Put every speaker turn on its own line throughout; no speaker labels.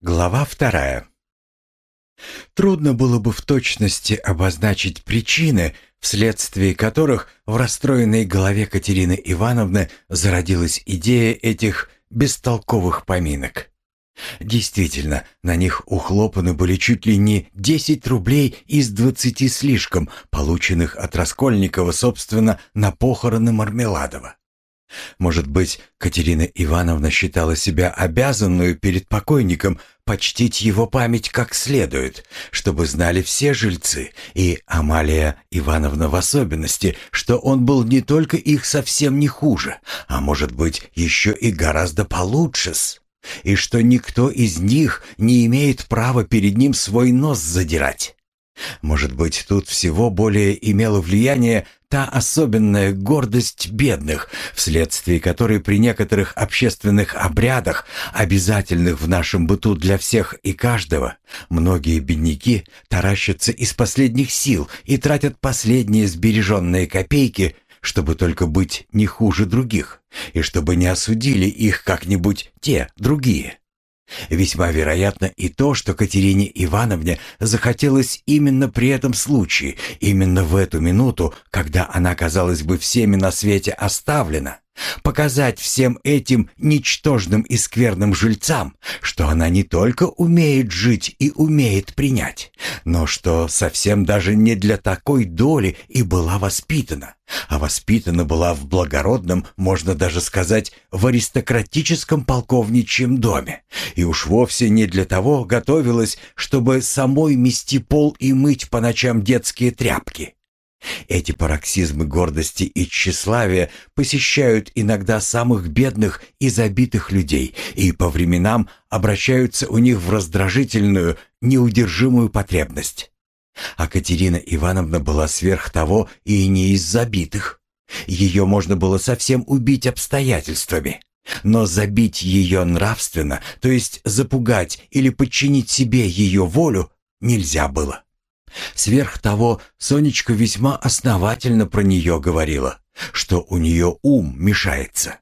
Глава вторая. Трудно было бы в точности обозначить причины, вследствие которых в расстроенной голове Катерины Ивановны зародилась идея этих бестолковых поминок. Действительно, на них ухлопаны были чуть ли не 10 рублей из 20 слишком, полученных от Раскольникова, собственно, на похороны Мармеладова. Может быть, Катерина Ивановна считала себя обязанную перед покойником почтить его память как следует, чтобы знали все жильцы, и Амалия Ивановна в особенности, что он был не только их совсем не хуже, а может быть, еще и гораздо получше и что никто из них не имеет права перед ним свой нос задирать. Может быть, тут всего более имело влияние та особенная гордость бедных, вследствие которой при некоторых общественных обрядах, обязательных в нашем быту для всех и каждого, многие бедняки таращатся из последних сил и тратят последние сбереженные копейки, чтобы только быть не хуже других, и чтобы не осудили их как-нибудь те другие. Весьма вероятно и то, что Катерине Ивановне захотелось именно при этом случае, именно в эту минуту, когда она, казалось бы, всеми на свете оставлена, показать всем этим ничтожным и скверным жильцам, что она не только умеет жить и умеет принять, но что совсем даже не для такой доли и была воспитана, а воспитана была в благородном, можно даже сказать, в аристократическом полковничьем доме, и уж вовсе не для того готовилась, чтобы самой мести пол и мыть по ночам детские тряпки. Эти пароксизмы гордости и тщеславия посещают иногда самых бедных и забитых людей и по временам обращаются у них в раздражительную, неудержимую потребность. А Катерина Ивановна была сверх того и не из забитых. Ее можно было совсем убить обстоятельствами. Но забить ее нравственно, то есть запугать или подчинить себе ее волю, нельзя было. Сверх того, Сонечка весьма основательно про нее говорила, что у нее ум мешается.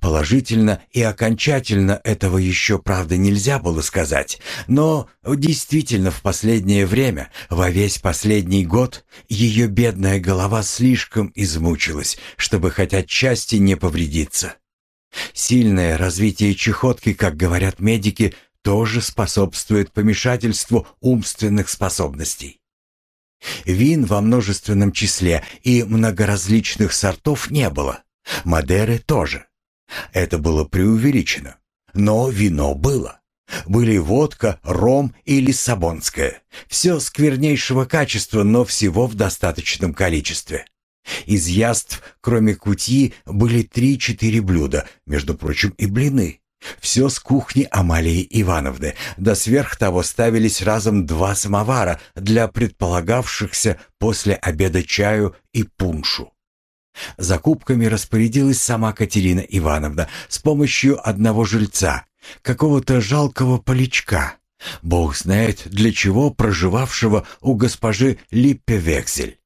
Положительно и окончательно этого еще, правда, нельзя было сказать, но действительно в последнее время, во весь последний год, ее бедная голова слишком измучилась, чтобы хоть отчасти не повредиться. Сильное развитие чехотки, как говорят медики, тоже способствует помешательству умственных способностей. Вин во множественном числе и многоразличных сортов не было. Мадеры тоже. Это было преувеличено. Но вино было. Были водка, ром и лиссабонское. Все сквернейшего качества, но всего в достаточном количестве. Из яств, кроме кутьи, были три-четыре блюда, между прочим, и блины. Все с кухни Амалии Ивановны, да сверх того ставились разом два самовара для предполагавшихся после обеда чаю и пуншу. Закупками распорядилась сама Катерина Ивановна с помощью одного жильца, какого-то жалкого полячка, бог знает для чего проживавшего у госпожи Липпе Вексель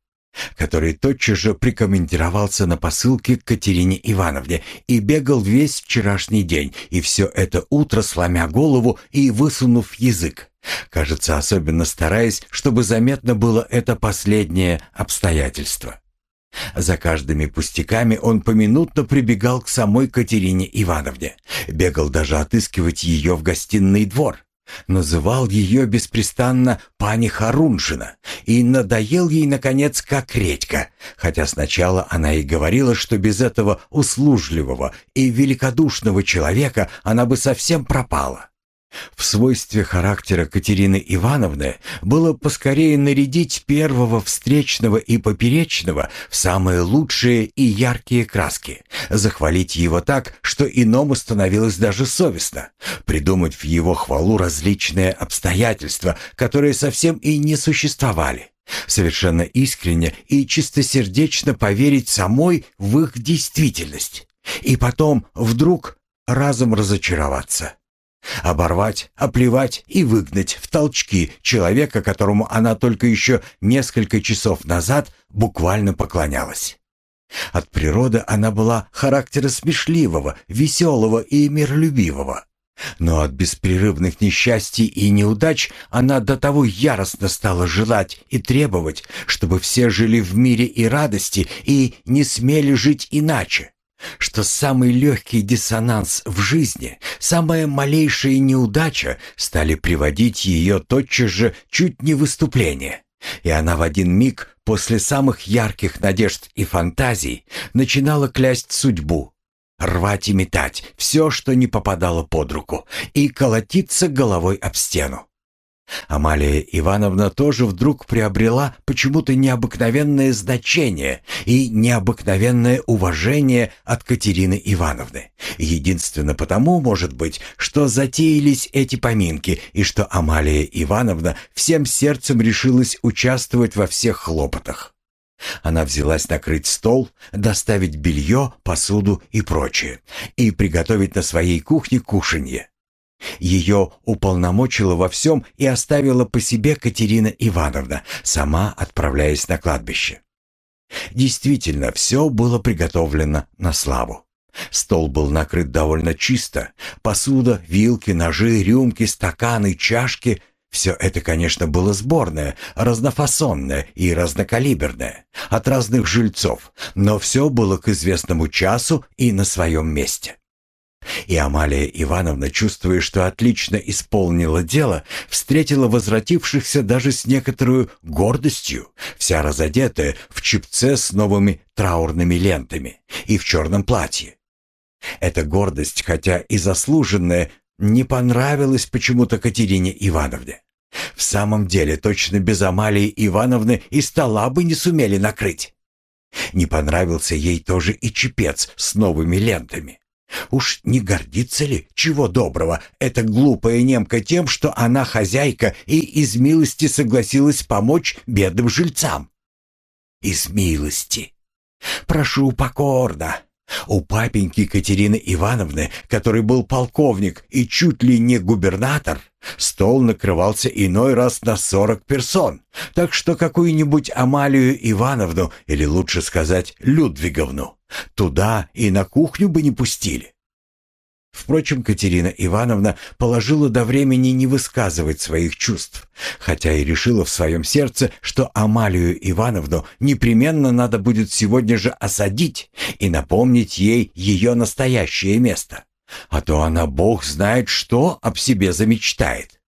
который тотчас же прикомандировался на посылке к Катерине Ивановне и бегал весь вчерашний день, и все это утро сломя голову и высунув язык. Кажется, особенно стараясь, чтобы заметно было это последнее обстоятельство. За каждыми пустяками он поминутно прибегал к самой Катерине Ивановне, бегал даже отыскивать ее в гостиный двор. Называл ее беспрестанно пани Харунжина и надоел ей, наконец, как редька, хотя сначала она и говорила, что без этого услужливого и великодушного человека она бы совсем пропала. В свойстве характера Катерины Ивановны было поскорее нарядить первого встречного и поперечного в самые лучшие и яркие краски, захвалить его так, что иному становилось даже совестно, придумать в его хвалу различные обстоятельства, которые совсем и не существовали, совершенно искренне и чистосердечно поверить самой в их действительность, и потом вдруг разом разочароваться. Оборвать, оплевать и выгнать в толчки человека, которому она только еще несколько часов назад буквально поклонялась. От природы она была характера смешливого, веселого и миролюбивого. Но от беспрерывных несчастий и неудач она до того яростно стала желать и требовать, чтобы все жили в мире и радости и не смели жить иначе, что самый легкий диссонанс в жизни, самая малейшая неудача стали приводить ее тотчас же чуть не выступление. И она в один миг после самых ярких надежд и фантазий начинала клясть судьбу, рвать и метать все, что не попадало под руку, и колотиться головой об стену. Амалия Ивановна тоже вдруг приобрела почему-то необыкновенное значение и необыкновенное уважение от Катерины Ивановны. Единственно потому, может быть, что затеялись эти поминки и что Амалия Ивановна всем сердцем решилась участвовать во всех хлопотах. Она взялась накрыть стол, доставить белье, посуду и прочее, и приготовить на своей кухне кушанье. Ее уполномочила во всем и оставила по себе Катерина Ивановна, сама отправляясь на кладбище. Действительно, все было приготовлено на славу. Стол был накрыт довольно чисто. Посуда, вилки, ножи, рюмки, стаканы, чашки — все это, конечно, было сборное, разнофасонное и разнокалиберное, от разных жильцов, но все было к известному часу и на своем месте. И Амалия Ивановна, чувствуя, что отлично исполнила дело, встретила возвратившихся даже с некоторой гордостью, вся разодетая в чипце с новыми траурными лентами и в черном платье. Эта гордость, хотя и заслуженная, не понравилась почему-то Катерине Ивановне. В самом деле, точно без Амалии Ивановны и стола бы не сумели накрыть. Не понравился ей тоже и чепец с новыми лентами. Уж не гордится ли, чего доброго, эта глупая немка тем, что она хозяйка и из милости согласилась помочь бедным жильцам? Из милости. Прошу покорно, у папеньки Катерины Ивановны, который был полковник и чуть ли не губернатор, стол накрывался иной раз на сорок персон, так что какую-нибудь Амалию Ивановну, или лучше сказать Людвиговну, туда и на кухню бы не пустили. Впрочем, Катерина Ивановна положила до времени не высказывать своих чувств, хотя и решила в своем сердце, что Амалию Ивановну непременно надо будет сегодня же осадить и напомнить ей ее настоящее место. А то она, бог знает что, об себе замечтает.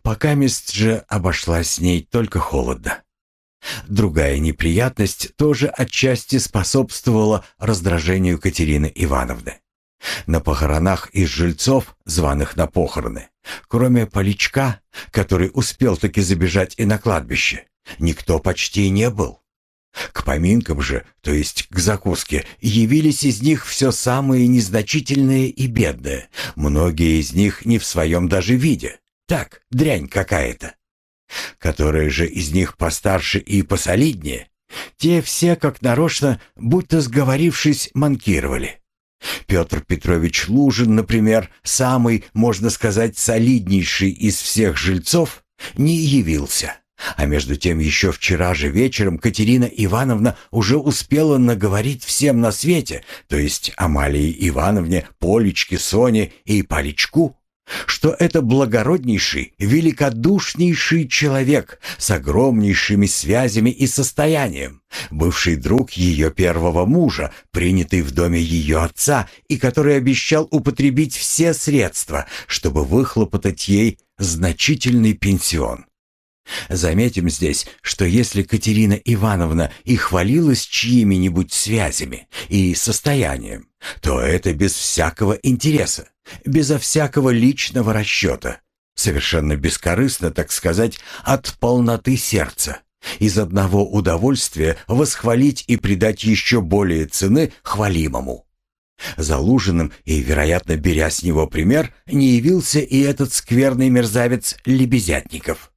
Пока мест же обошлась с ней только холодно. Другая неприятность тоже отчасти способствовала раздражению Катерины Ивановны. На похоронах из жильцов, званых на похороны, кроме Поличка, который успел таки забежать и на кладбище, никто почти не был. К поминкам же, то есть к закуске, явились из них все самые незначительные и бедные, многие из них не в своем даже виде. Так, дрянь какая-то. Которые же из них постарше и посолиднее, те все, как нарочно, будто сговорившись, манкировали. Петр Петрович Лужин, например, самый, можно сказать, солиднейший из всех жильцов, не явился. А между тем еще вчера же вечером Катерина Ивановна уже успела наговорить всем на свете, то есть Амалии Ивановне, Полечке, Соне и Полечку, что это благороднейший, великодушнейший человек с огромнейшими связями и состоянием, бывший друг ее первого мужа, принятый в доме ее отца и который обещал употребить все средства, чтобы выхлопотать ей значительный пенсион. Заметим здесь, что если Катерина Ивановна и хвалилась чьими-нибудь связями и состоянием, то это без всякого интереса, безо всякого личного расчета, совершенно бескорыстно, так сказать, от полноты сердца, из одного удовольствия восхвалить и придать еще более цены хвалимому. Залуженным и, вероятно, беря с него пример, не явился и этот скверный мерзавец Лебезятников.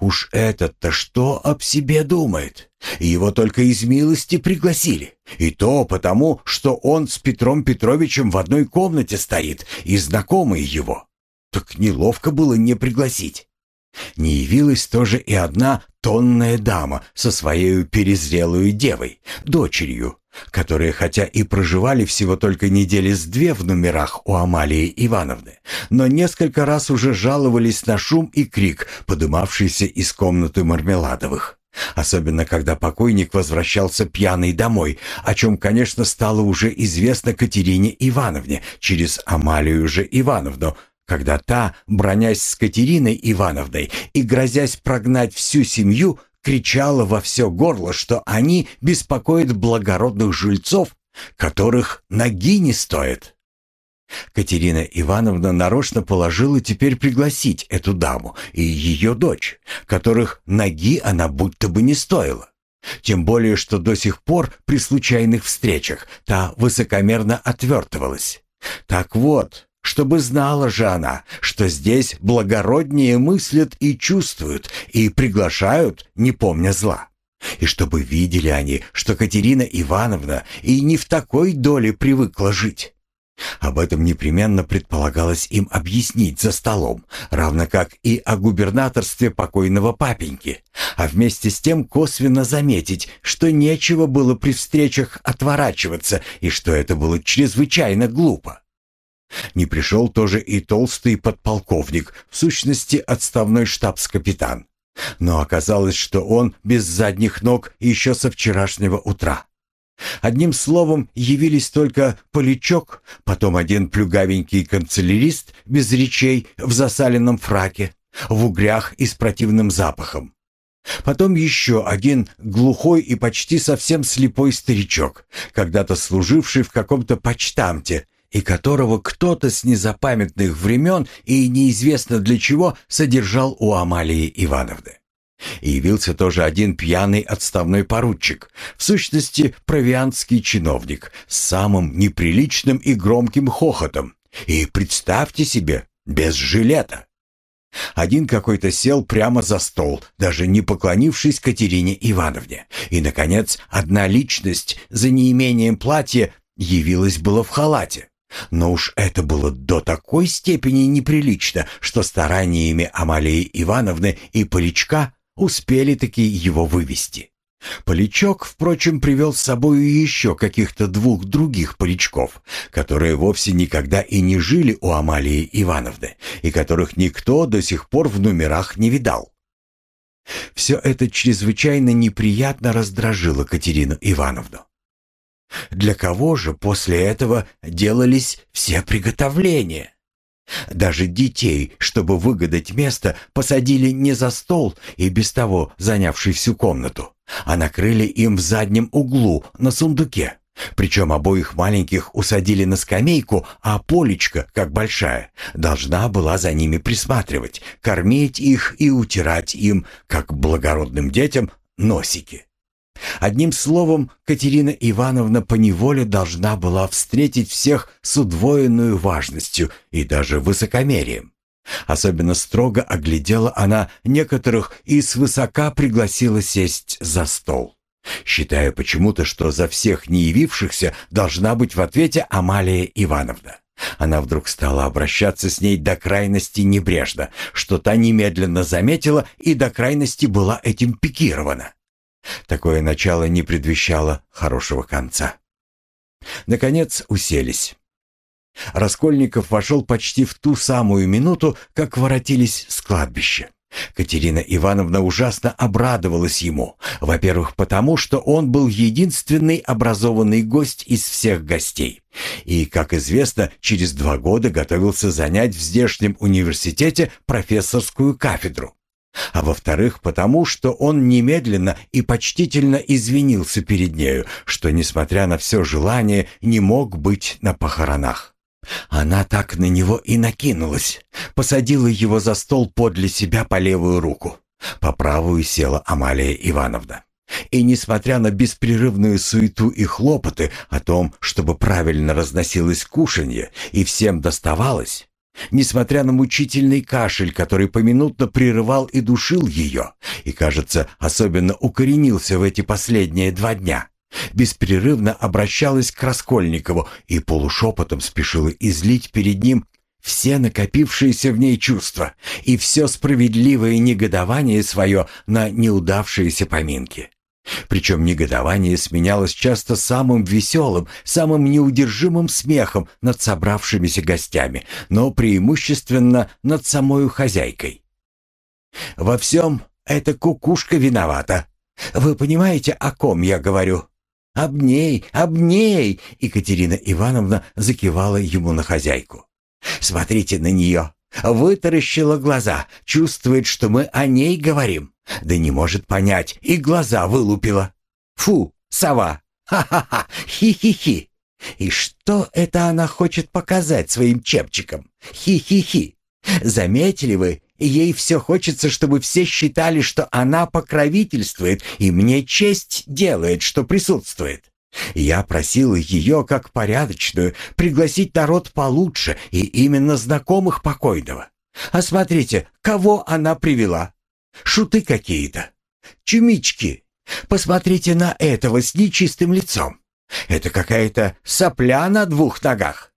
Уж этот-то что об себе думает? Его только из милости пригласили. И то потому, что он с Петром Петровичем в одной комнате стоит и знакомый его. Так неловко было не пригласить. Не явилась тоже и одна тонная дама со своей перезрелую девой, дочерью, которые хотя и проживали всего только недели с две в номерах у Амалии Ивановны, но несколько раз уже жаловались на шум и крик, подымавшийся из комнаты Мармеладовых. Особенно, когда покойник возвращался пьяный домой, о чем, конечно, стало уже известно Катерине Ивановне через Амалию же Ивановну, когда та, бронясь с Катериной Ивановной и грозясь прогнать всю семью, кричала во все горло, что они беспокоят благородных жильцов, которых ноги не стоят. Катерина Ивановна нарочно положила теперь пригласить эту даму и ее дочь, которых ноги она будто бы не стоила. Тем более, что до сих пор при случайных встречах та высокомерно отвертывалась. Так вот, чтобы знала же она, что здесь благороднее мыслят и чувствуют, и приглашают, не помня зла. И чтобы видели они, что Катерина Ивановна и не в такой доле привыкла жить. Об этом непременно предполагалось им объяснить за столом, равно как и о губернаторстве покойного папеньки, а вместе с тем косвенно заметить, что нечего было при встречах отворачиваться и что это было чрезвычайно глупо. Не пришел тоже и толстый подполковник, в сущности отставной штабс-капитан. Но оказалось, что он без задних ног еще со вчерашнего утра. Одним словом, явились только Полячок, потом один плюгавенький канцелярист без речей в засаленном фраке, в угрях и с противным запахом. Потом еще один глухой и почти совсем слепой старичок, когда-то служивший в каком-то почтамте и которого кто-то с незапамятных времен и неизвестно для чего содержал у Амалии Ивановны. И явился тоже один пьяный отставной поручик, в сущности провианский чиновник, с самым неприличным и громким хохотом. И представьте себе, без жилета. Один какой-то сел прямо за стол, даже не поклонившись Катерине Ивановне. И, наконец, одна личность за неимением платья явилась было в халате. Но уж это было до такой степени неприлично, что стараниями Амалии Ивановны и Поличка успели-таки его вывести. Поличок, впрочем, привел с собой еще каких-то двух других поличков, которые вовсе никогда и не жили у Амалии Ивановны, и которых никто до сих пор в номерах не видал. Все это чрезвычайно неприятно раздражило Катерину Ивановну. Для кого же после этого делались все приготовления? Даже детей, чтобы выгадать место, посадили не за стол и без того занявший всю комнату, а накрыли им в заднем углу на сундуке. Причем обоих маленьких усадили на скамейку, а Полечка, как большая, должна была за ними присматривать, кормить их и утирать им, как благородным детям, носики. Одним словом, Катерина Ивановна поневоле должна была встретить всех с удвоенной важностью и даже высокомерием. Особенно строго оглядела она некоторых и свысока пригласила сесть за стол, считая почему-то, что за всех не явившихся должна быть в ответе Амалия Ивановна. Она вдруг стала обращаться с ней до крайности небрежно, что та немедленно заметила и до крайности была этим пикирована. Такое начало не предвещало хорошего конца. Наконец уселись. Раскольников вошел почти в ту самую минуту, как воротились с кладбища. Катерина Ивановна ужасно обрадовалась ему. Во-первых, потому что он был единственный образованный гость из всех гостей. И, как известно, через два года готовился занять в здешнем университете профессорскую кафедру а во-вторых, потому что он немедленно и почтительно извинился перед нею, что, несмотря на все желание, не мог быть на похоронах. Она так на него и накинулась, посадила его за стол подле себя по левую руку. По правую села Амалия Ивановна. И несмотря на беспрерывную суету и хлопоты о том, чтобы правильно разносилось кушанье и всем доставалось, Несмотря на мучительный кашель, который поминутно прерывал и душил ее, и, кажется, особенно укоренился в эти последние два дня, беспрерывно обращалась к Раскольникову и полушепотом спешила излить перед ним все накопившиеся в ней чувства и все справедливое негодование свое на неудавшиеся поминки. Причем негодование сменялось часто самым веселым, самым неудержимым смехом над собравшимися гостями, но преимущественно над самой хозяйкой. «Во всем эта кукушка виновата. Вы понимаете, о ком я говорю?» «Об ней, об ней!» — Екатерина Ивановна закивала ему на хозяйку. «Смотрите на нее. Вытаращила глаза, чувствует, что мы о ней говорим. Да не может понять, и глаза вылупила. Фу, сова! Ха-ха-ха! Хи-хи-хи! И что это она хочет показать своим чепчиком? Хи-хи-хи! Заметили вы, ей все хочется, чтобы все считали, что она покровительствует и мне честь делает, что присутствует. Я просил ее, как порядочную, пригласить народ получше и именно знакомых покойного. А смотрите, кого она привела. Шуты какие-то. Чумички. Посмотрите на этого с нечистым лицом. Это какая-то сопля на двух ногах.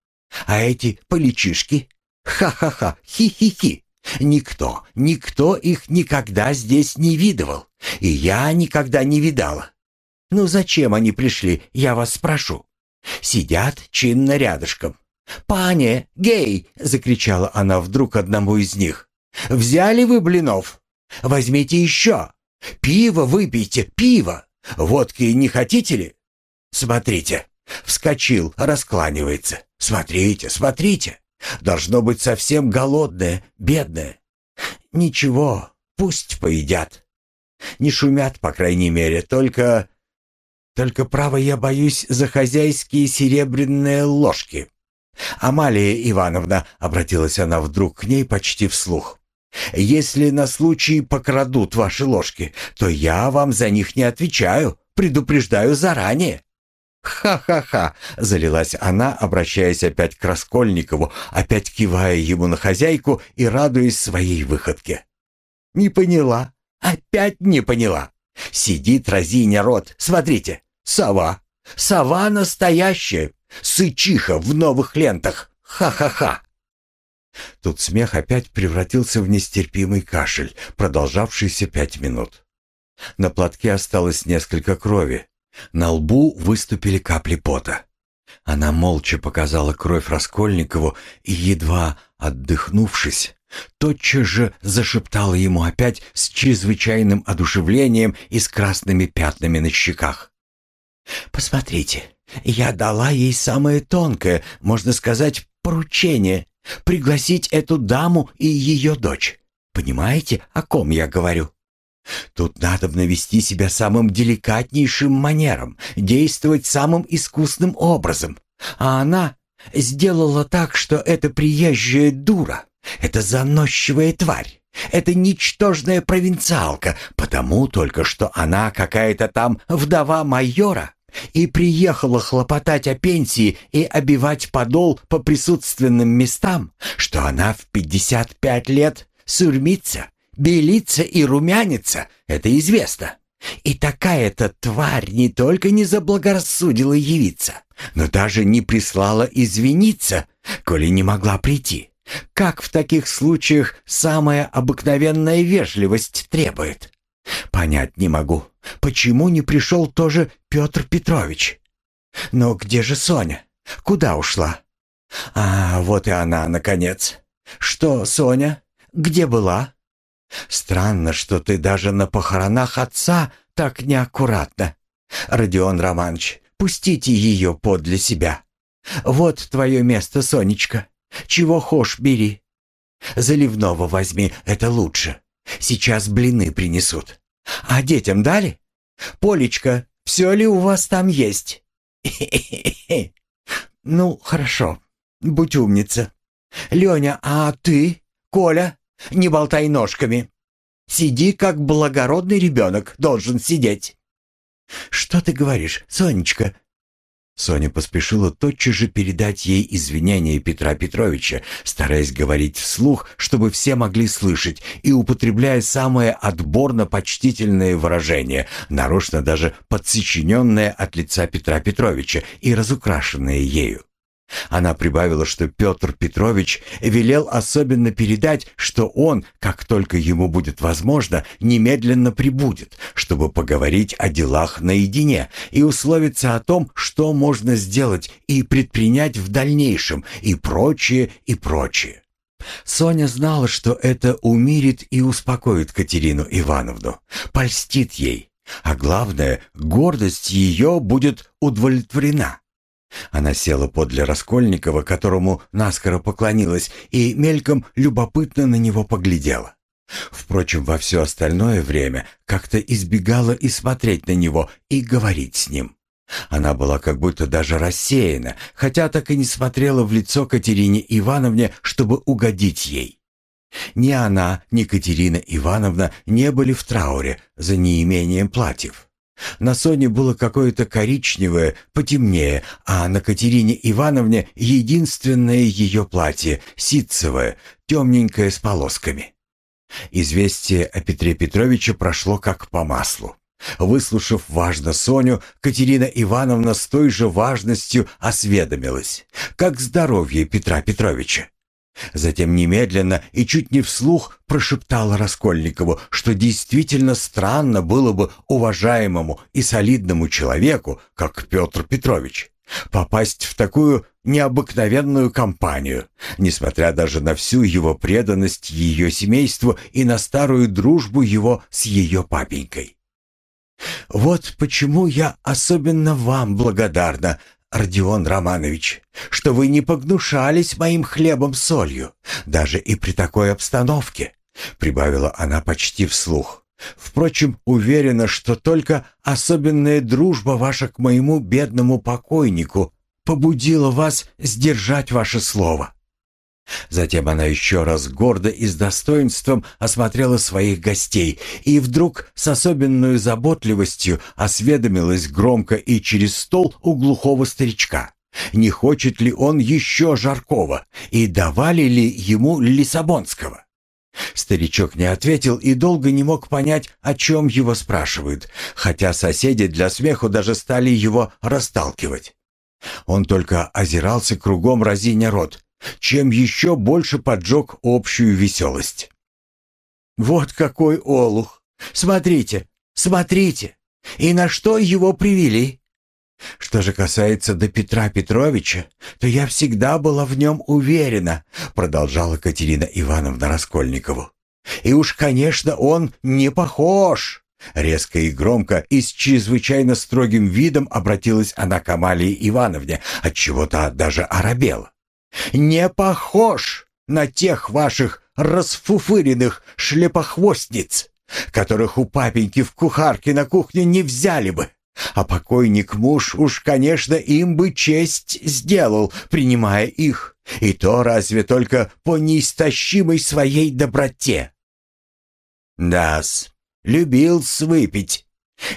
А эти поличишки? Ха-ха-ха, хи-хи-хи. Никто, никто их никогда здесь не видывал. И я никогда не видала. Ну зачем они пришли, я вас спрошу? Сидят чинно рядышком. «Пане, гей!» — закричала она вдруг одному из них. «Взяли вы блинов? Возьмите еще! Пиво выпейте, пиво! Водки не хотите ли? Смотрите!» Вскочил, раскланивается. «Смотрите, смотрите! Должно быть совсем голодное, бедное. Ничего, пусть поедят. Не шумят, по крайней мере, только только, право, я боюсь за хозяйские серебряные ложки. Амалия Ивановна, обратилась она вдруг к ней почти вслух. Если на случай покрадут ваши ложки, то я вам за них не отвечаю, предупреждаю заранее. «Ха-ха-ха!» — залилась она, обращаясь опять к Раскольникову, опять кивая ему на хозяйку и радуясь своей выходке. «Не поняла, опять не поняла. Сидит разиня рот, смотрите, Сова. Сова настоящая. Сычиха в новых лентах. Ха-ха-ха. Тут смех опять превратился в нестерпимый кашель, продолжавшийся пять минут. На платке осталось несколько крови. На лбу выступили капли пота. Она молча показала кровь Раскольникову и, едва отдыхнувшись, тотчас же зашептала ему опять с чрезвычайным одушевлением и с красными пятнами на щеках. Посмотрите, я дала ей самое тонкое, можно сказать, поручение — пригласить эту даму и ее дочь. Понимаете, о ком я говорю? Тут надо навести себя самым деликатнейшим манером, действовать самым искусным образом. А она сделала так, что эта приезжая дура, эта заносчивая тварь, эта ничтожная провинциалка, потому только что она какая-то там вдова майора, и приехала хлопотать о пенсии и обивать подол по присутственным местам, что она в 55 лет сурмится, белится и румянится, это известно. И такая-то тварь не только не заблагорассудила явиться, но даже не прислала извиниться, коли не могла прийти. Как в таких случаях самая обыкновенная вежливость требует. Понять не могу, почему не пришел тоже Петр Петрович. Но где же Соня? Куда ушла? А, вот и она, наконец. Что, Соня? Где была? Странно, что ты даже на похоронах отца так неаккуратно. Родион Романович, пустите ее подле себя. Вот твое место, Сонечка. Чего хошь, бери. Заливного возьми, это лучше. Сейчас блины принесут. А детям дали? Полечка, все ли у вас там есть? Ну, хорошо. Будь умница. Леня, а ты? Коля, не болтай ножками. Сиди, как благородный ребенок должен сидеть. Что ты говоришь, Сонечка? Соня поспешила тотчас же передать ей извинения Петра Петровича, стараясь говорить вслух, чтобы все могли слышать, и употребляя самое отборно-почтительное выражение, нарочно даже подсочиненное от лица Петра Петровича и разукрашенное ею. Она прибавила, что Петр Петрович велел особенно передать, что он, как только ему будет возможно, немедленно прибудет, чтобы поговорить о делах наедине и условиться о том, что можно сделать и предпринять в дальнейшем, и прочее, и прочее. Соня знала, что это умирит и успокоит Катерину Ивановну, польстит ей, а главное, гордость ее будет удовлетворена. Она села подле Раскольникова, которому наскоро поклонилась, и мельком любопытно на него поглядела. Впрочем, во все остальное время как-то избегала и смотреть на него, и говорить с ним. Она была как будто даже рассеяна, хотя так и не смотрела в лицо Катерине Ивановне, чтобы угодить ей. Ни она, ни Катерина Ивановна не были в трауре за неимением платьев. На Соне было какое-то коричневое, потемнее, а на Катерине Ивановне единственное ее платье, ситцевое, темненькое с полосками. Известие о Петре Петровиче прошло как по маслу. Выслушав важно Соню, Катерина Ивановна с той же важностью осведомилась. Как здоровье Петра Петровича? Затем немедленно и чуть не вслух прошептала Раскольникову, что действительно странно было бы уважаемому и солидному человеку, как Петр Петрович, попасть в такую необыкновенную компанию, несмотря даже на всю его преданность ее семейству и на старую дружбу его с ее папенькой. «Вот почему я особенно вам благодарна, Родион Романович, что вы не погнушались моим хлебом-солью, даже и при такой обстановке», — прибавила она почти вслух. «Впрочем, уверена, что только особенная дружба ваша к моему бедному покойнику побудила вас сдержать ваше слово». Затем она еще раз гордо и с достоинством осмотрела своих гостей и вдруг с особенной заботливостью осведомилась громко и через стол у глухого старичка. Не хочет ли он еще жаркого и давали ли ему лиссабонского? Старичок не ответил и долго не мог понять, о чем его спрашивают, хотя соседи для смеху даже стали его расталкивать. Он только озирался кругом разиня рот, чем еще больше поджег общую веселость. «Вот какой олух! Смотрите, смотрите! И на что его привели?» «Что же касается до Петра Петровича, то я всегда была в нем уверена», продолжала Катерина Ивановна Раскольникову. «И уж, конечно, он не похож!» Резко и громко и с чрезвычайно строгим видом обратилась она к Амалии Ивановне, отчего-то даже оробела не похож на тех ваших расфуфыренных шлепохвостниц, которых у папеньки в кухарке на кухне не взяли бы. А покойник муж уж, конечно, им бы честь сделал, принимая их, и то разве только по неистощимой своей доброте. Да-с, любил-с выпить.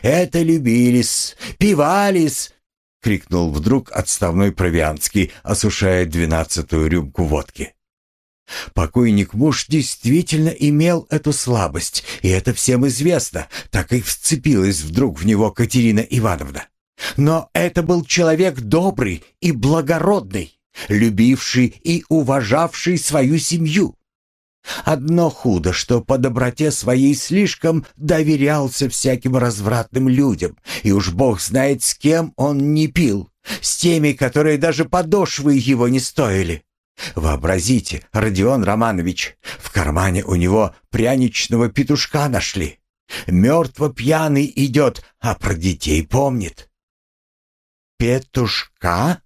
Это любились, пивались, — крикнул вдруг отставной Провианский, осушая двенадцатую рюмку водки. Покойник муж действительно имел эту слабость, и это всем известно, так и вцепилась вдруг в него Катерина Ивановна. Но это был человек добрый и благородный, любивший и уважавший свою семью. Одно худо, что по доброте своей слишком доверялся всяким развратным людям, и уж бог знает, с кем он не пил, с теми, которые даже подошвы его не стоили. Вообразите, Родион Романович, в кармане у него пряничного петушка нашли. Мертво пьяный идет, а про детей помнит. «Петушка?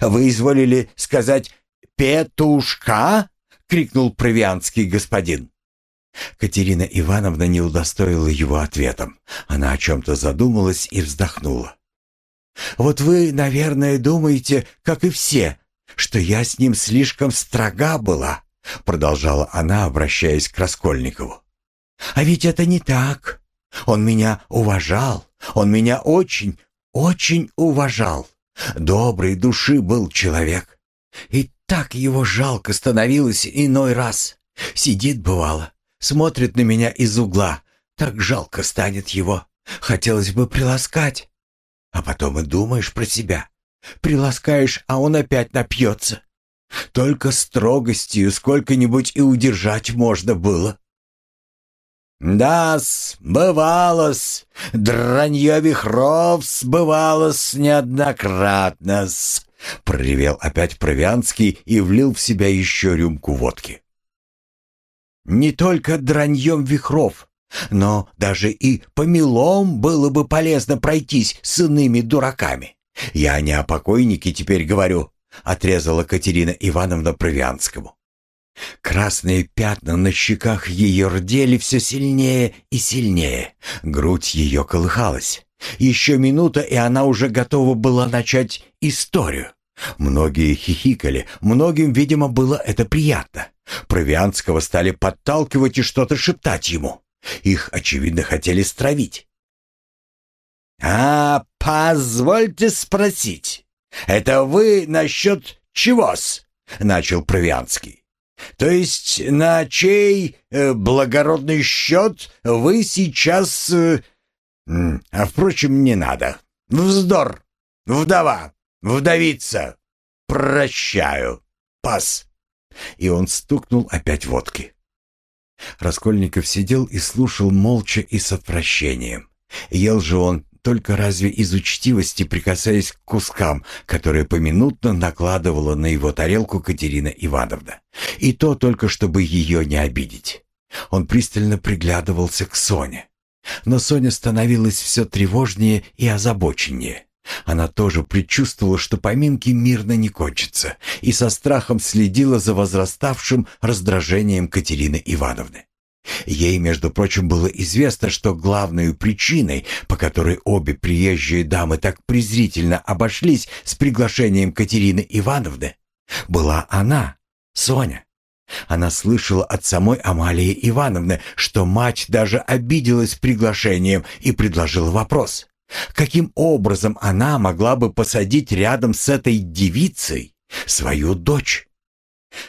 Вы изволили сказать «петушка»?» Крикнул провианский господин. Катерина Ивановна не удостоила его ответом. Она о чем-то задумалась и вздохнула. «Вот вы, наверное, думаете, как и все, что я с ним слишком строга была», продолжала она, обращаясь к Раскольникову. «А ведь это не так. Он меня уважал, он меня очень, очень уважал. Доброй души был человек. И так его жалко становилось иной раз. Сидит, бывало, смотрит на меня из угла. Так жалко станет его. Хотелось бы приласкать. А потом и думаешь про себя. Приласкаешь, а он опять напьется. Только строгостью сколько-нибудь и удержать можно было. «Да-с, бывало-с, дранье вихров бывало-с неоднократно-с», — проревел опять Провианский и влил в себя еще рюмку водки. «Не только драньем вихров, но даже и помелом было бы полезно пройтись с иными дураками. Я не о покойнике теперь говорю», — отрезала Катерина Ивановна Провианскому. Красные пятна на щеках ее рдели все сильнее и сильнее. Грудь ее колыхалась. Еще минута, и она уже готова была начать историю. Многие хихикали, многим, видимо, было это приятно. Провианского стали подталкивать и что-то шептать ему. Их, очевидно, хотели стравить. «А, позвольте спросить, это вы насчет чего-с?» — начал Провианский. То есть на чей э, благородный счет вы сейчас... Э, а впрочем, не надо. Вздор. Вдова. Вдовица. Прощаю. Пас. И он стукнул опять водки. Раскольников сидел и слушал молча и с отвращением. Ел же он только разве из учтивости прикасаясь к кускам, которые поминутно накладывала на его тарелку Катерина Ивановна. И то только, чтобы ее не обидеть. Он пристально приглядывался к Соне. Но Соня становилась все тревожнее и озабоченнее. Она тоже предчувствовала, что поминки мирно не кончатся, и со страхом следила за возраставшим раздражением Катерины Ивановны. Ей, между прочим, было известно, что главной причиной, по которой обе приезжие дамы так презрительно обошлись с приглашением Катерины Ивановны, была она, Соня. Она слышала от самой Амалии Ивановны, что мать даже обиделась приглашением и предложила вопрос. Каким образом она могла бы посадить рядом с этой девицей свою дочь?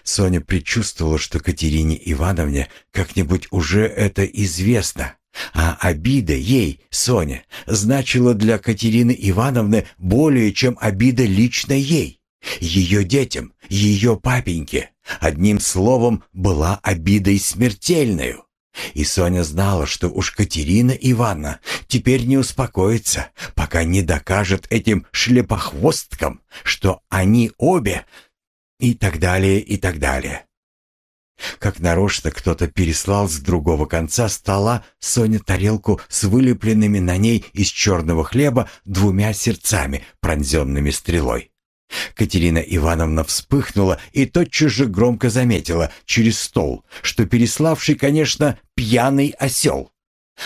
Соня предчувствовала, что Катерине Ивановне как-нибудь уже это известно, а обида ей, Соня, значила для Катерины Ивановны более, чем обида лично ей, ее детям, ее папеньке. Одним словом, была обидой смертельную. И Соня знала, что уж Катерина Ивановна теперь не успокоится, пока не докажет этим шлепохвосткам, что они обе и так далее, и так далее. Как нарочно кто-то переслал с другого конца стола Соне тарелку с вылепленными на ней из черного хлеба двумя сердцами, пронзенными стрелой. Катерина Ивановна вспыхнула и тотчас же громко заметила через стол, что переславший, конечно, пьяный осел.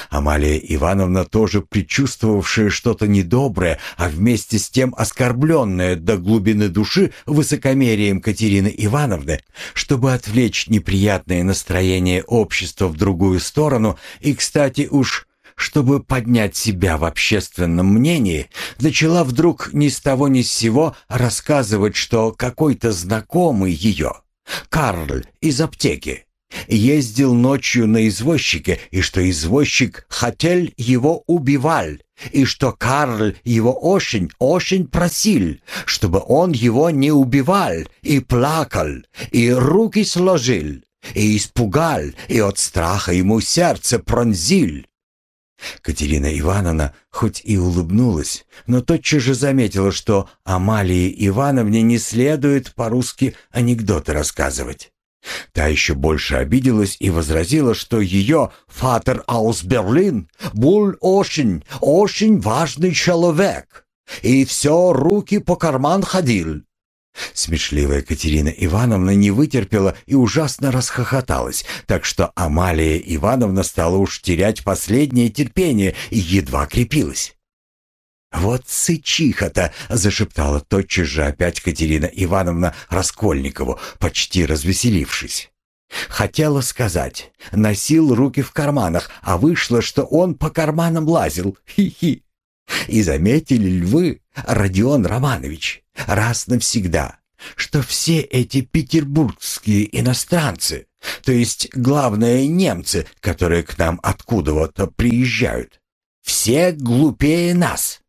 Амалия Ивановна, тоже предчувствовавшая что-то недоброе, а вместе с тем оскорбленная до глубины души высокомерием Катерины Ивановны, чтобы отвлечь неприятное настроение общества в другую сторону и, кстати, уж чтобы поднять себя в общественном мнении, начала вдруг ни с того ни с сего рассказывать, что какой-то знакомый ее, Карль из аптеки, ездил ночью на извозчике, и что извозчик хотел его убивал, и что Карл его очень, очень просил, чтобы он его не убивал, и плакал, и руки сложил, и испугал, и от страха ему сердце пронзил. Катерина Ивановна хоть и улыбнулась, но тотчас же заметила, что Амалии Ивановне не следует по-русски анекдоты рассказывать. Та еще больше обиделась и возразила, что ее «Фатер аус Берлин» был очень, очень важный человек, и все руки по карман ходил. Смешливая Катерина Ивановна не вытерпела и ужасно расхохоталась, так что Амалия Ивановна стала уж терять последнее терпение и едва крепилась. «Вот сычиха-то!» — зашептала тотчас же опять Катерина Ивановна Раскольникову, почти развеселившись. Хотела сказать, носил руки в карманах, а вышло, что он по карманам лазил. Хи-хи. И заметили ли вы, Родион Романович, раз навсегда, что все эти петербургские иностранцы, то есть, главное, немцы, которые к нам откуда-то приезжают, все глупее нас?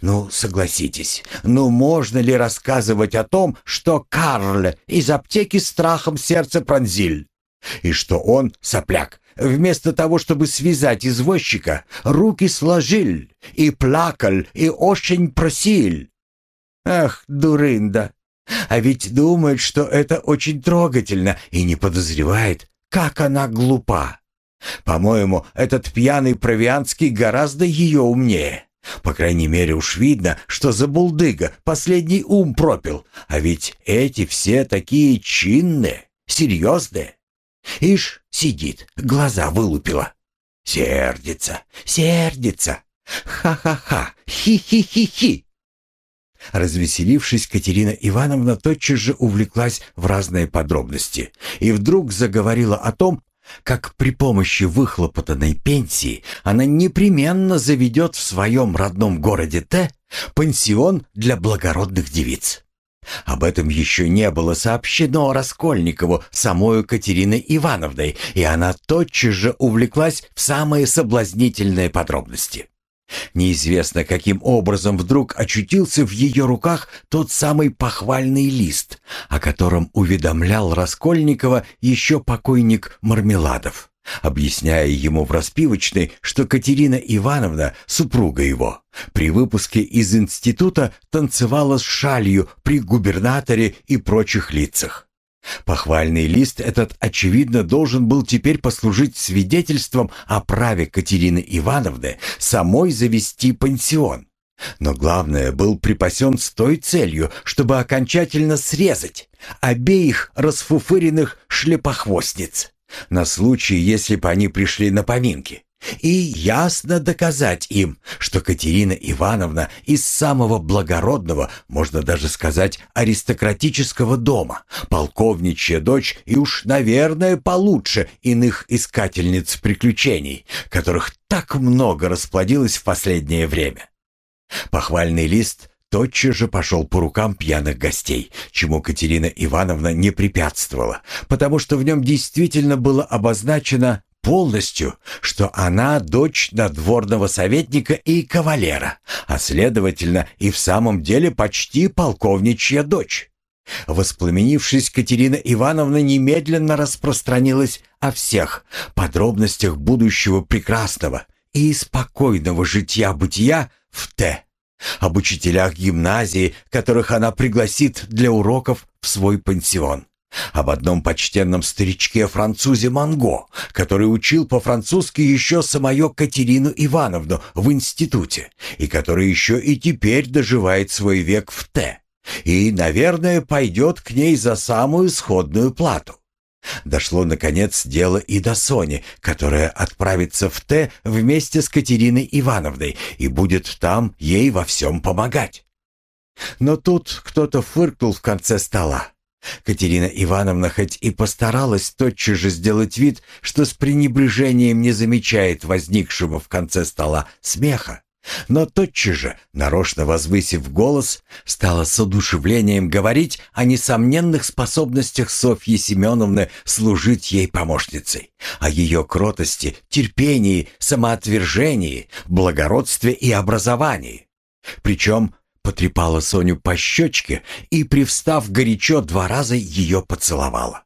Ну, согласитесь, ну можно ли рассказывать о том, что Карль из аптеки страхом сердце пронзил? И что он, сопляк, вместо того, чтобы связать извозчика, руки сложил и плакал, и очень просил. Ах, дурында! А ведь думает, что это очень трогательно и не подозревает, как она глупа. По-моему, этот пьяный провианский гораздо ее умнее. По крайней мере, уж видно, что за булдыга последний ум пропил. А ведь эти все такие чинные, серьезные. Ишь, сидит, глаза вылупила. Сердится, сердится. Ха-ха-ха, хи-хи-хи-хи. Развеселившись, Катерина Ивановна тотчас же увлеклась в разные подробности и вдруг заговорила о том, как при помощи выхлопотанной пенсии она непременно заведет в своем родном городе Т пансион для благородных девиц. Об этом еще не было сообщено Раскольникову самою Катериной Ивановной, и она тотчас же увлеклась в самые соблазнительные подробности. Неизвестно, каким образом вдруг очутился в ее руках тот самый похвальный лист, о котором уведомлял Раскольникова еще покойник Мармеладов, объясняя ему в распивочной, что Катерина Ивановна, супруга его, при выпуске из института танцевала с шалью при губернаторе и прочих лицах. Похвальный лист этот, очевидно, должен был теперь послужить свидетельством о праве Катерины Ивановны самой завести пансион. Но главное, был припасен с той целью, чтобы окончательно срезать обеих расфуфыренных шлепохвостниц на случай, если бы они пришли на поминки и ясно доказать им, что Катерина Ивановна из самого благородного, можно даже сказать, аристократического дома, полковничья дочь и уж, наверное, получше иных искательниц приключений, которых так много расплодилось в последнее время. Похвальный лист тотчас же пошел по рукам пьяных гостей, чему Катерина Ивановна не препятствовала, потому что в нем действительно было обозначено полностью, что она дочь надворного советника и кавалера, а следовательно и в самом деле почти полковничья дочь. Воспламенившись, Катерина Ивановна немедленно распространилась о всех подробностях будущего прекрасного и спокойного житья-бытия в Т, об учителях гимназии, которых она пригласит для уроков в свой пансион об одном почтенном старичке-французе Манго, который учил по-французски еще самую Катерину Ивановну в институте, и который еще и теперь доживает свой век в Т, и, наверное, пойдет к ней за самую сходную плату. Дошло, наконец, дело и до Сони, которая отправится в Т вместе с Катериной Ивановной и будет там ей во всем помогать. Но тут кто-то фыркнул в конце стола. Катерина Ивановна хоть и постаралась тотчас же сделать вид, что с пренебрежением не замечает возникшего в конце стола смеха, но тотчас же, нарочно возвысив голос, стала с одушевлением говорить о несомненных способностях Софьи Семеновны служить ей помощницей, о ее кротости, терпении, самоотвержении, благородстве и образовании. Причем потрепала Соню по щечке и, привстав горячо, два раза ее поцеловала.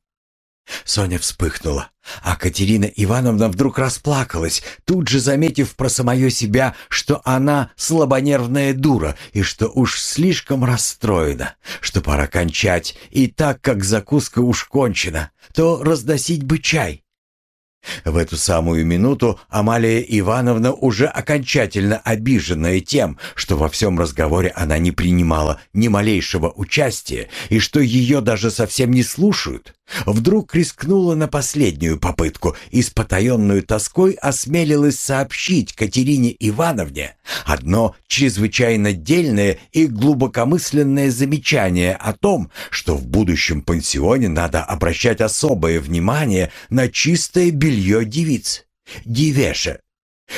Соня вспыхнула, а Катерина Ивановна вдруг расплакалась, тут же заметив про самое себя, что она слабонервная дура и что уж слишком расстроена, что пора кончать, и так как закуска уж кончена, то разносить бы чай. В эту самую минуту Амалия Ивановна, уже окончательно обиженная тем, что во всем разговоре она не принимала ни малейшего участия и что ее даже совсем не слушают, вдруг рискнула на последнюю попытку и с потаенной тоской осмелилась сообщить Катерине Ивановне одно чрезвычайно дельное и глубокомысленное замечание о том, что в будущем пансионе надо обращать особое внимание на чистое белье девиц, девеша,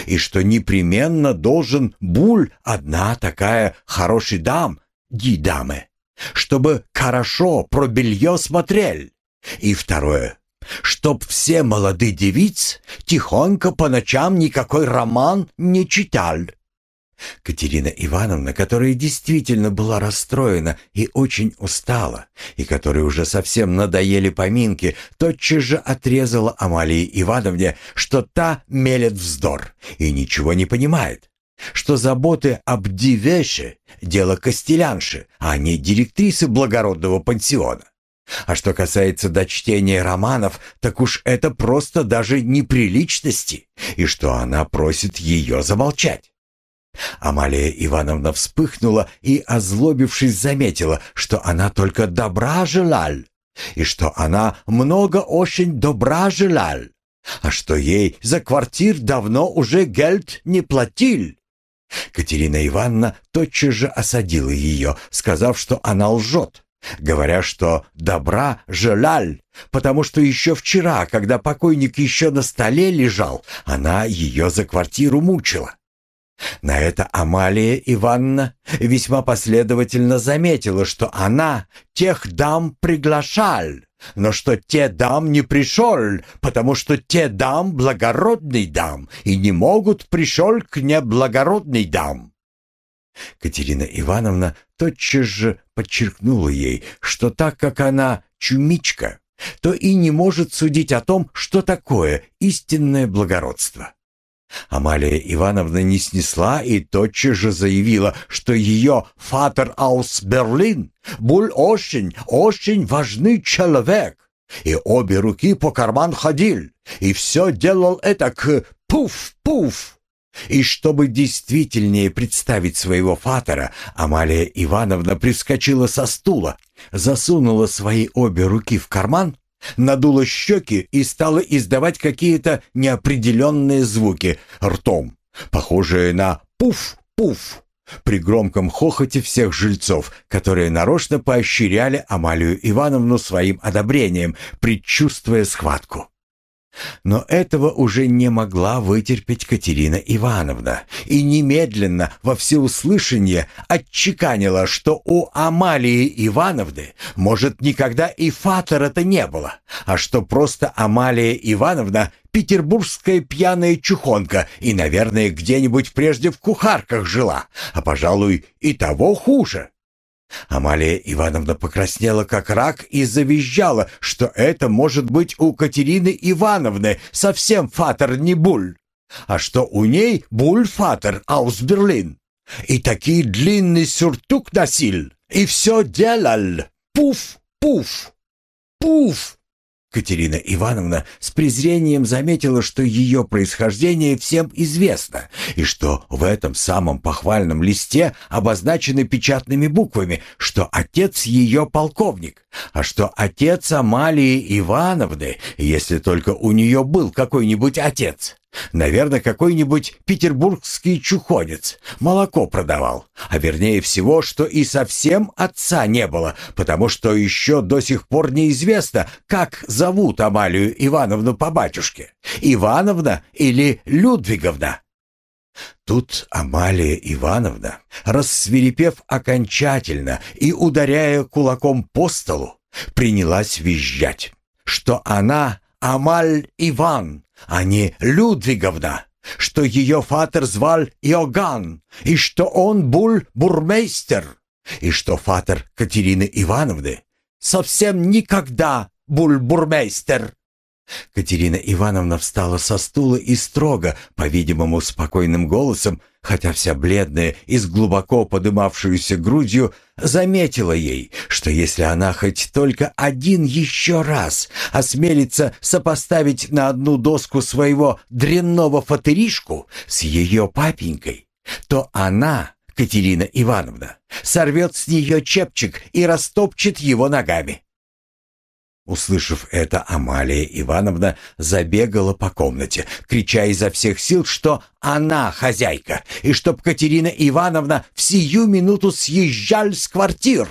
и что непременно должен буль одна такая хороший дам, ди дамы, чтобы хорошо про белье смотрель. И второе. Чтоб все молодые девиц тихонько по ночам никакой роман не читали. Катерина Ивановна, которая действительно была расстроена и очень устала, и которой уже совсем надоели поминки, тотчас же отрезала Амалии Ивановне, что та мелет вздор и ничего не понимает, что заботы об дивеше — дело костелянши, а не директрисы благородного пансиона. А что касается дочтения романов, так уж это просто даже неприличности, и что она просит ее замолчать. Амалия Ивановна вспыхнула и, озлобившись, заметила, что она только добра желаль, и что она много очень добра желаль, а что ей за квартир давно уже гельд не платил. Катерина Ивановна тотчас же осадила ее, сказав, что она лжет, говоря, что добра желаль, потому что еще вчера, когда покойник еще на столе лежал, она ее за квартиру мучила. На это Амалия Ивановна весьма последовательно заметила, что она тех дам приглашаль, но что те дам не пришел, потому что те дам благородный дам и не могут пришел к неблагородный дам. Катерина Ивановна тотчас же подчеркнула ей, что так как она чумичка, то и не может судить о том, что такое истинное благородство. Амалия Ивановна не снесла и тотчас же заявила, что ее «фатер аус Берлин» был очень, очень важный человек, и обе руки по карман ходил, и все делал это к пуф-пуф. И чтобы действительнее представить своего фатера, Амалия Ивановна прискочила со стула, засунула свои обе руки в карман надула щеки и стала издавать какие-то неопределенные звуки ртом, похожие на «пуф-пуф» при громком хохоте всех жильцов, которые нарочно поощряли Амалию Ивановну своим одобрением, предчувствуя схватку. Но этого уже не могла вытерпеть Катерина Ивановна и немедленно во всеуслышание отчеканила, что у Амалии Ивановны, может, никогда и фатора-то не было, а что просто Амалия Ивановна петербургская пьяная чухонка и, наверное, где-нибудь прежде в кухарках жила, а, пожалуй, и того хуже. Амалия Ивановна покраснела как рак и завизжала, что это может быть у Катерины Ивановны совсем фатер не буль, а что у ней буль-фатер аус Берлин. И такие длинный сюртук носил, и все делал. Пуф, пуф, пуф. Катерина Ивановна с презрением заметила, что ее происхождение всем известно, и что в этом самом похвальном листе обозначены печатными буквами, что отец ее полковник, а что отец Амалии Ивановны, если только у нее был какой-нибудь отец, Наверное, какой-нибудь петербургский чухонец молоко продавал, а вернее всего, что и совсем отца не было, потому что еще до сих пор неизвестно, как зовут Амалию Ивановну по батюшке, Ивановна или Людвиговна. Тут Амалия Ивановна, рассверепев окончательно и ударяя кулаком по столу, принялась визжать, что она Амаль Иван, а не Людвиговна, что ее фатер звал Иоганн, и что он был бурмейстер, и что фатер Катерины Ивановны совсем никогда был бурмейстер. Катерина Ивановна встала со стула и строго, по-видимому, спокойным голосом, хотя вся бледная и с глубоко подымавшуюся грудью, заметила ей, что если она хоть только один еще раз осмелится сопоставить на одну доску своего дрянного фатеришку с ее папенькой, то она, Катерина Ивановна, сорвет с нее чепчик и растопчет его ногами. Услышав это, Амалия Ивановна забегала по комнате, крича изо всех сил, что она хозяйка, и чтоб Катерина Ивановна в сию минуту съезжаль с квартир.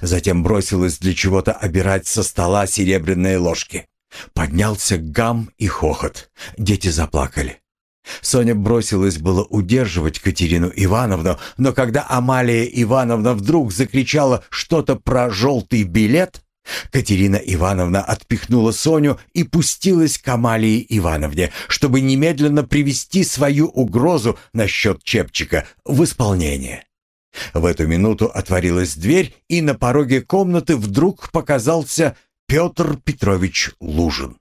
Затем бросилась для чего-то обирать со стола серебряные ложки. Поднялся гам и хохот. Дети заплакали. Соня бросилась было удерживать Катерину Ивановну, но когда Амалия Ивановна вдруг закричала что-то про желтый билет, Катерина Ивановна отпихнула Соню и пустилась к Амалии Ивановне, чтобы немедленно привести свою угрозу насчет Чепчика в исполнение. В эту минуту отворилась дверь, и на пороге комнаты вдруг показался Петр Петрович Лужин.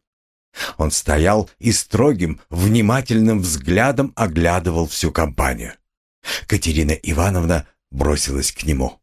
Он стоял и строгим, внимательным взглядом оглядывал всю компанию. Катерина Ивановна бросилась к нему.